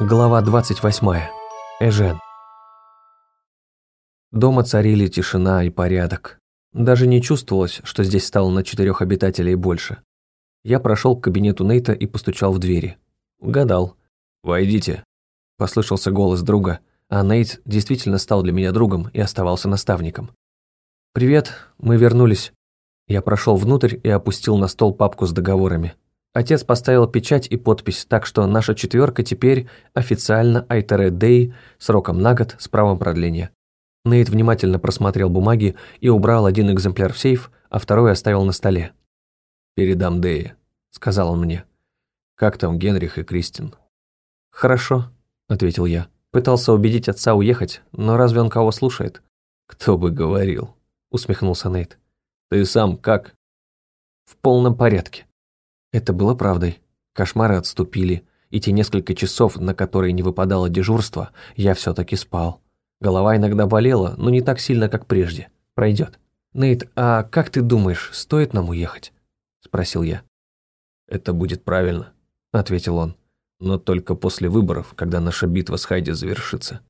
Глава 28. Эжен. Дома царили тишина и порядок. Даже не чувствовалось, что здесь стало на четырех обитателей больше. Я прошел к кабинету Нейта и постучал в двери. Гадал. «Войдите», – послышался голос друга, а Нейт действительно стал для меня другом и оставался наставником. «Привет, мы вернулись». Я прошел внутрь и опустил на стол папку с договорами. Отец поставил печать и подпись, так что наша четверка теперь официально Айтере Дэй сроком на год с правом продления. Нейт внимательно просмотрел бумаги и убрал один экземпляр в сейф, а второй оставил на столе. «Передам Дэе», — сказал он мне. «Как там Генрих и Кристин?» «Хорошо», — ответил я. Пытался убедить отца уехать, но разве он кого слушает? «Кто бы говорил», — усмехнулся Нейт. «Ты сам как?» «В полном порядке». Это было правдой. Кошмары отступили, и те несколько часов, на которые не выпадало дежурство, я все-таки спал. Голова иногда болела, но не так сильно, как прежде. Пройдет. «Нейт, а как ты думаешь, стоит нам уехать?» – спросил я. «Это будет правильно», – ответил он. «Но только после выборов, когда наша битва с Хайди завершится.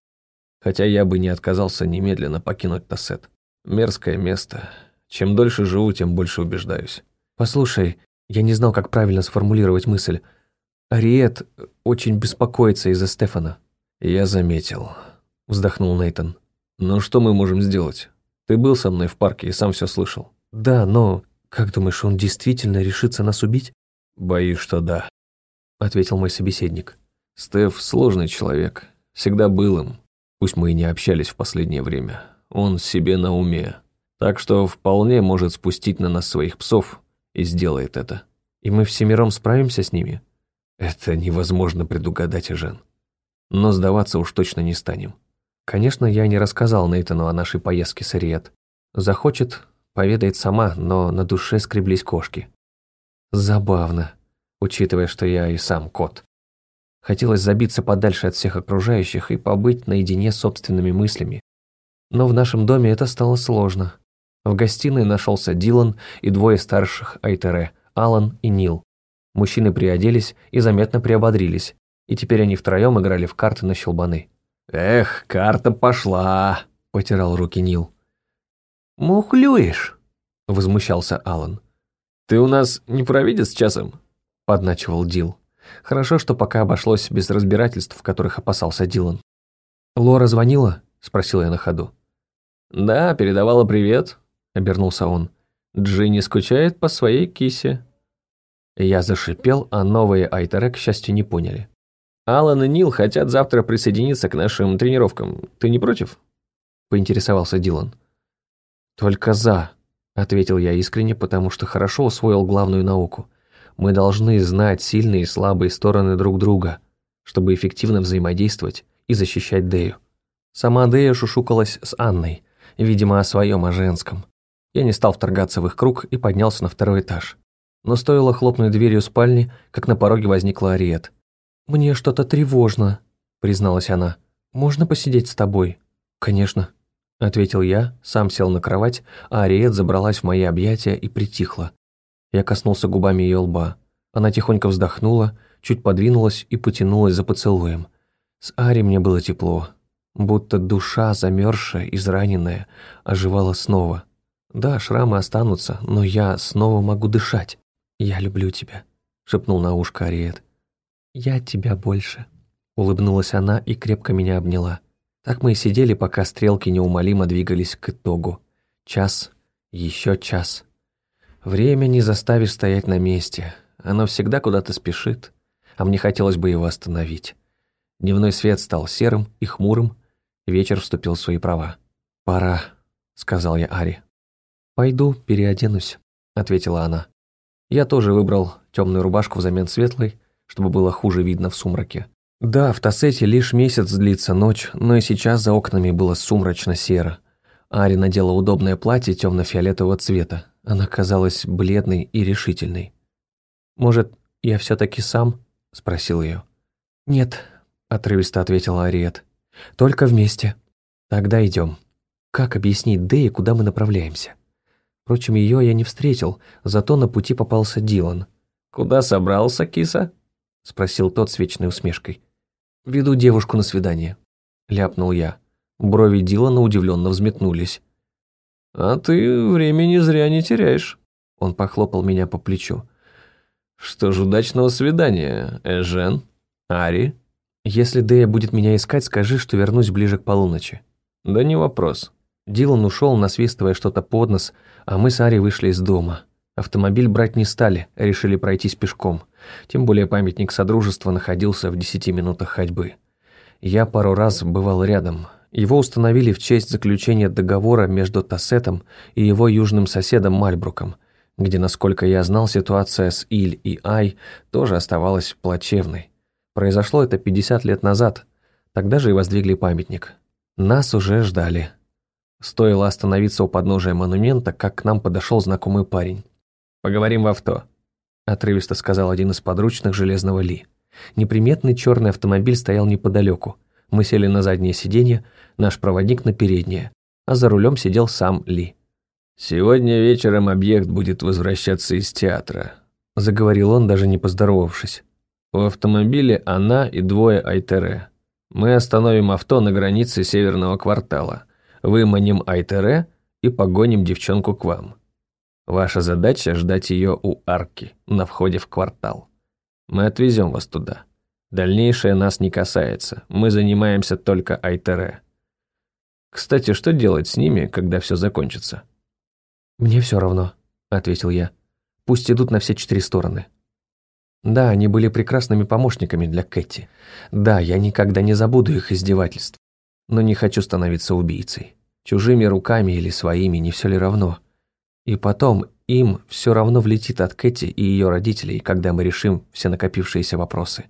Хотя я бы не отказался немедленно покинуть Тассет. Мерзкое место. Чем дольше живу, тем больше убеждаюсь». «Послушай, я не знал, как правильно сформулировать мысль. Ариет очень беспокоится из-за Стефана. Я заметил. Вздохнул Нейтон. Ну что мы можем сделать? Ты был со мной в парке и сам все слышал. Да, но как думаешь, он действительно решится нас убить? Боюсь, что да. Ответил мой собеседник. Стеф сложный человек. Всегда был им. Пусть мы и не общались в последнее время. Он себе на уме. Так что вполне может спустить на нас своих псов и сделает это. И мы всемиром справимся с ними? Это невозможно предугадать, Жен. Но сдаваться уж точно не станем. Конечно, я не рассказал Нейтану о нашей поездке с Ариет. Захочет, поведает сама, но на душе скреблись кошки. Забавно, учитывая, что я и сам кот. Хотелось забиться подальше от всех окружающих и побыть наедине с собственными мыслями. Но в нашем доме это стало сложно. В гостиной нашелся Дилан и двое старших Айтере, Алан и Нил. Мужчины приоделись и заметно приободрились, и теперь они втроем играли в карты на щелбаны. «Эх, карта пошла!» – потирал руки Нил. «Мухлюешь!» – возмущался Алан. «Ты у нас не провидец часом?» – подначивал Дил. Хорошо, что пока обошлось без разбирательств, в которых опасался Дилан. «Лора звонила?» – спросил я на ходу. «Да, передавала привет», — обернулся он. «Джинни скучает по своей кисе». Я зашипел, а новые Айтере, к счастью, не поняли. «Алан и Нил хотят завтра присоединиться к нашим тренировкам. Ты не против?» — поинтересовался Дилан. «Только за», — ответил я искренне, потому что хорошо усвоил главную науку. «Мы должны знать сильные и слабые стороны друг друга, чтобы эффективно взаимодействовать и защищать Дею». Сама Дея шушукалась с Анной, видимо, о своем, о женском. Я не стал вторгаться в их круг и поднялся на второй этаж. Но стоило хлопнуть дверью спальни, как на пороге возникла Ариет. «Мне что-то тревожно», — призналась она. «Можно посидеть с тобой?» «Конечно», — ответил я, сам сел на кровать, а Ариет забралась в мои объятия и притихла. Я коснулся губами ее лба. Она тихонько вздохнула, чуть подвинулась и потянулась за поцелуем. С Ари мне было тепло, будто душа, замерзшая, израненная, оживала снова. Да, шрамы останутся, но я снова могу дышать. Я люблю тебя, шепнул на ушко Ариет. Я тебя больше. Улыбнулась она и крепко меня обняла. Так мы и сидели, пока стрелки неумолимо двигались к итогу. Час, еще час. Время не заставишь стоять на месте. Оно всегда куда-то спешит, а мне хотелось бы его остановить. Дневной свет стал серым и хмурым, вечер вступил в свои права. «Пора», — сказал я Ари. «Пойду переоденусь», — ответила она. Я тоже выбрал темную рубашку взамен светлой, чтобы было хуже видно в сумраке. Да, в Тассете лишь месяц длится ночь, но и сейчас за окнами было сумрачно-серо. Ари надела удобное платье темно-фиолетового цвета. Она казалась бледной и решительной. «Может, я все-таки сам?» – спросил ее. «Нет», – отрывисто ответила Ариет. «Только вместе. Тогда идем. Как объяснить Дэй, куда мы направляемся?» Впрочем, ее я не встретил, зато на пути попался Дилан. «Куда собрался, киса?» — спросил тот с вечной усмешкой. «Веду девушку на свидание», — ляпнул я. Брови Дилана удивленно взметнулись. «А ты времени зря не теряешь», — он похлопал меня по плечу. «Что ж, удачного свидания, Эжен, Ари». «Если Дэя будет меня искать, скажи, что вернусь ближе к полуночи». «Да не вопрос». Дилан ушел, насвистывая что-то под нос, а мы с Ари вышли из дома. Автомобиль брать не стали, решили пройтись пешком. Тем более памятник Содружества находился в десяти минутах ходьбы. Я пару раз бывал рядом. Его установили в честь заключения договора между Тассетом и его южным соседом Мальбруком, где, насколько я знал, ситуация с Иль и Ай тоже оставалась плачевной. Произошло это 50 лет назад, тогда же и воздвигли памятник. Нас уже ждали. Стоило остановиться у подножия монумента, как к нам подошел знакомый парень. «Поговорим в авто», — отрывисто сказал один из подручных Железного Ли. Неприметный черный автомобиль стоял неподалеку. Мы сели на заднее сиденье, наш проводник на переднее, а за рулем сидел сам Ли. «Сегодня вечером объект будет возвращаться из театра», — заговорил он, даже не поздоровавшись. «В автомобиле она и двое Айтере. Мы остановим авто на границе северного квартала, выманим Айтере и погоним девчонку к вам. Ваша задача – ждать ее у арки на входе в квартал. Мы отвезем вас туда. Дальнейшее нас не касается, мы занимаемся только Айтере. Кстати, что делать с ними, когда все закончится?» «Мне все равно», – ответил я. «Пусть идут на все четыре стороны». Да, они были прекрасными помощниками для Кэти. Да, я никогда не забуду их издевательств. Но не хочу становиться убийцей. Чужими руками или своими, не все ли равно. И потом, им все равно влетит от Кэти и ее родителей, когда мы решим все накопившиеся вопросы.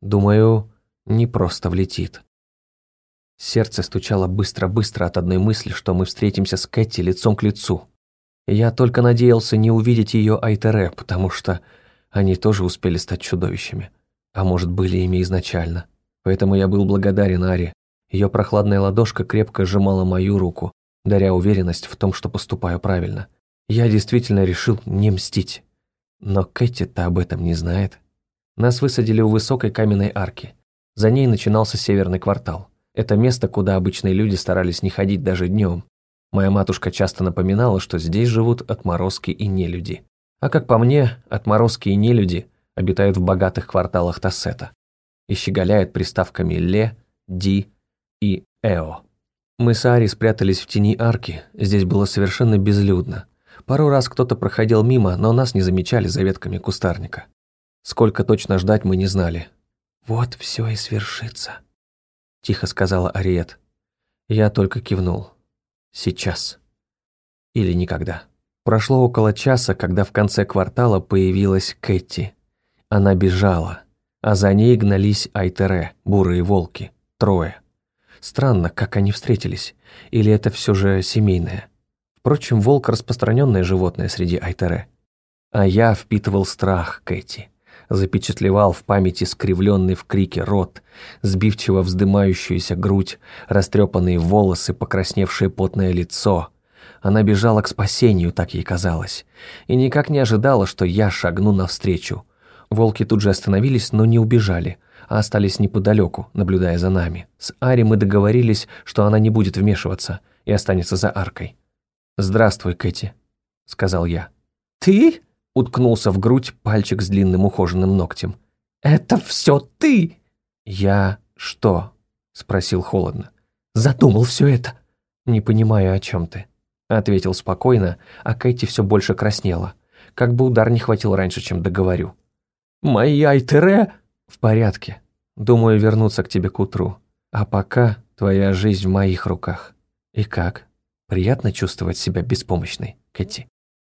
Думаю, не просто влетит. Сердце стучало быстро-быстро от одной мысли, что мы встретимся с Кэти лицом к лицу. Я только надеялся не увидеть ее Айтере, потому что они тоже успели стать чудовищами. А может, были ими изначально. Поэтому я был благодарен Аре. Ее прохладная ладошка крепко сжимала мою руку, даря уверенность в том, что поступаю правильно. Я действительно решил не мстить. Но Кэти-то об этом не знает. Нас высадили у высокой каменной арки. За ней начинался северный квартал. Это место, куда обычные люди старались не ходить даже днем. Моя матушка часто напоминала, что здесь живут отморозки и нелюди. А как по мне, отморозки и нелюди обитают в богатых кварталах Тассета и щеголяют приставками «ле», «ди» и «эо». Мы с Ари спрятались в тени арки, здесь было совершенно безлюдно. Пару раз кто-то проходил мимо, но нас не замечали за ветками кустарника. Сколько точно ждать мы не знали. «Вот все и свершится», — тихо сказала Ариет. Я только кивнул. Сейчас. Или никогда. Прошло около часа, когда в конце квартала появилась Кэти. Она бежала, а за ней гнались Айтере, бурые волки, трое. Странно, как они встретились. Или это все же семейное? Впрочем, волк – распространенное животное среди Айтере. А я впитывал страх Кэти запечатлевал в памяти скривленный в крике рот, сбивчиво вздымающуюся грудь, растрепанные волосы, покрасневшее потное лицо. Она бежала к спасению, так ей казалось, и никак не ожидала, что я шагну навстречу. Волки тут же остановились, но не убежали, остались неподалеку, наблюдая за нами. С Ари мы договорились, что она не будет вмешиваться и останется за аркой. «Здравствуй, Кэти», — сказал я. «Ты?» уткнулся в грудь пальчик с длинным ухоженным ногтем. «Это все ты!» «Я что?» — спросил холодно. «Задумал все это!» «Не понимаю, о чем ты», — ответил спокойно, а Кэти все больше краснела. Как бы удар не хватил раньше, чем договорю. «Мои Айтере...» «В порядке. Думаю вернуться к тебе к утру. А пока твоя жизнь в моих руках. И как? Приятно чувствовать себя беспомощной, Кэти?»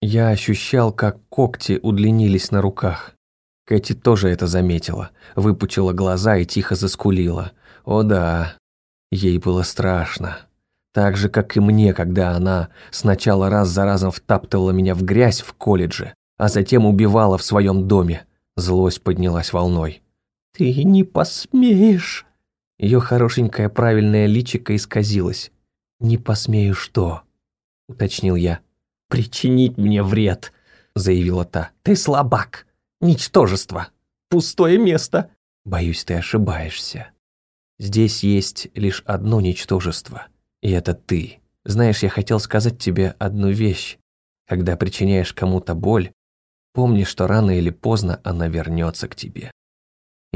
Я ощущал, как когти удлинились на руках. Кэти тоже это заметила, выпучила глаза и тихо заскулила. О да, ей было страшно. Так же, как и мне, когда она сначала раз за разом втаптывала меня в грязь в колледже, а затем убивала в своем доме. Злость поднялась волной. «Ты не посмеешь!» Ее хорошенькое правильное личико исказилось. «Не посмею что?» — уточнил я причинить мне вред», — заявила та. «Ты слабак, ничтожество, пустое место». «Боюсь, ты ошибаешься», Здесь есть лишь одно ничтожество, и это ты. Знаешь, я хотел сказать тебе одну вещь. Когда причиняешь кому-то боль, помни, что рано или поздно она вернется к тебе.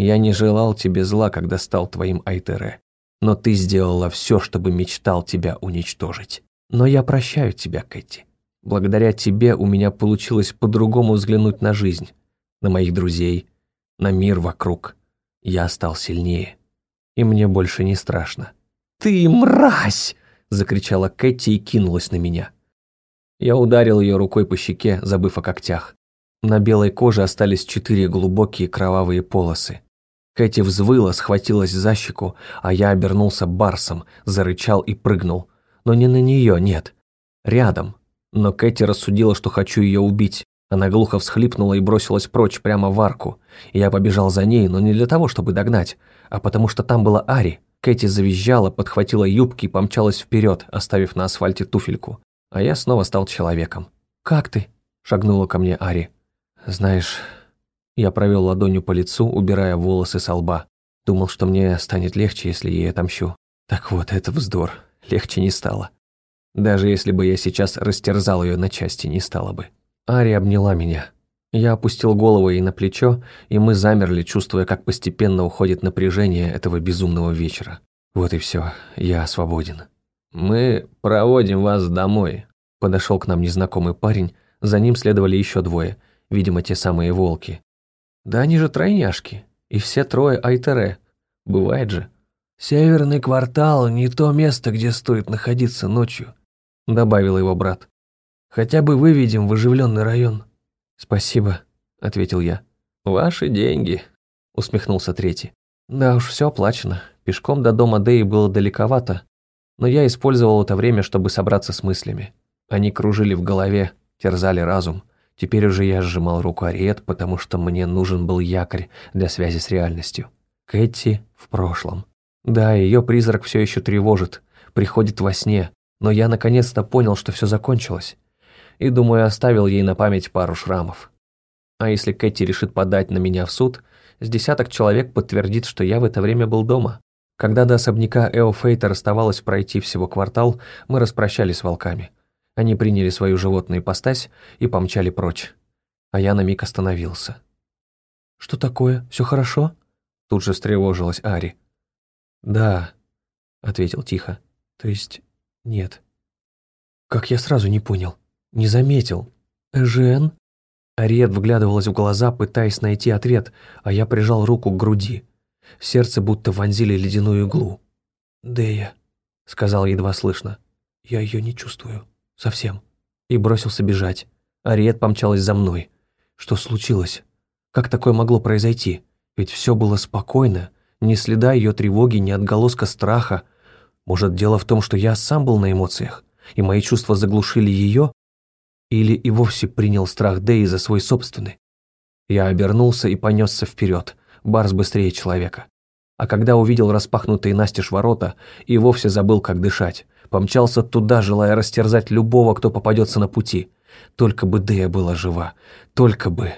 Я не желал тебе зла, когда стал твоим Айтере, но ты сделала все, чтобы мечтал тебя уничтожить. Но я прощаю тебя, Кэти. Благодаря тебе у меня получилось по-другому взглянуть на жизнь, на моих друзей, на мир вокруг. Я стал сильнее, и мне больше не страшно. «Ты мразь!» – закричала Кэти и кинулась на меня. Я ударил ее рукой по щеке, забыв о когтях. На белой коже остались четыре глубокие кровавые полосы. Кэти взвыла, схватилась за щеку, а я обернулся барсом, зарычал и прыгнул. Но не на нее, нет. Рядом, но Кэти рассудила, что хочу ее убить. Она глухо всхлипнула и бросилась прочь прямо в арку. Я побежал за ней, но не для того, чтобы догнать, а потому что там была Ари. Кэти завизжала, подхватила юбки и помчалась вперед, оставив на асфальте туфельку. А я снова стал человеком. «Как ты?» – шагнула ко мне Ари. «Знаешь...» Я провел ладонью по лицу, убирая волосы со лба. Думал, что мне станет легче, если ей отомщу. Так вот, это вздор. Легче не стало. Даже если бы я сейчас растерзал ее на части, не стало бы. Ари обняла меня. Я опустил голову ей на плечо, и мы замерли, чувствуя, как постепенно уходит напряжение этого безумного вечера. Вот и все, я свободен. «Мы проводим вас домой», – подошел к нам незнакомый парень, за ним следовали еще двое, видимо, те самые волки. «Да они же тройняшки, и все трое Айтере. Бывает же». «Северный квартал – не то место, где стоит находиться ночью», – добавил его брат. «Хотя бы выведем в оживленный район». «Спасибо», – ответил я. «Ваши деньги», – усмехнулся третий. «Да уж, все оплачено. Пешком до дома Дэи было далековато, но я использовал это время, чтобы собраться с мыслями. Они кружили в голове, терзали разум. Теперь уже я сжимал руку Ариет, потому что мне нужен был якорь для связи с реальностью. Кэти в прошлом. Да, ее призрак все еще тревожит, приходит во сне, но я наконец-то понял, что все закончилось. И, думаю, оставил ей на память пару шрамов. А если Кэти решит подать на меня в суд, с десяток человек подтвердит, что я в это время был дома. Когда до особняка Эофейта оставалось пройти всего квартал, мы распрощались с волками. Они приняли свою животную ипостась и помчали прочь. А я на миг остановился. «Что такое? Все хорошо?» Тут же встревожилась Ари. «Да», — ответил тихо. «То есть нет. Как я сразу не понял, не заметил. Жен? Ариет вглядывалась в глаза, пытаясь найти ответ, а я прижал руку к груди. Сердце будто вонзили ледяную иглу. «Дея», — сказал едва слышно, — «я ее не чувствую. Совсем». И бросился бежать. Ариет помчалась за мной. Что случилось? Как такое могло произойти? Ведь все было спокойно, ни следа ее тревоги, ни отголоска страха, может, дело в том, что я сам был на эмоциях, и мои чувства заглушили ее? Или и вовсе принял страх Дэи за свой собственный? Я обернулся и понесся вперед, Барс быстрее человека. А когда увидел распахнутые настежь ворота, и вовсе забыл, как дышать. Помчался туда, желая растерзать любого, кто попадется на пути. Только бы Дэя была жива. Только бы...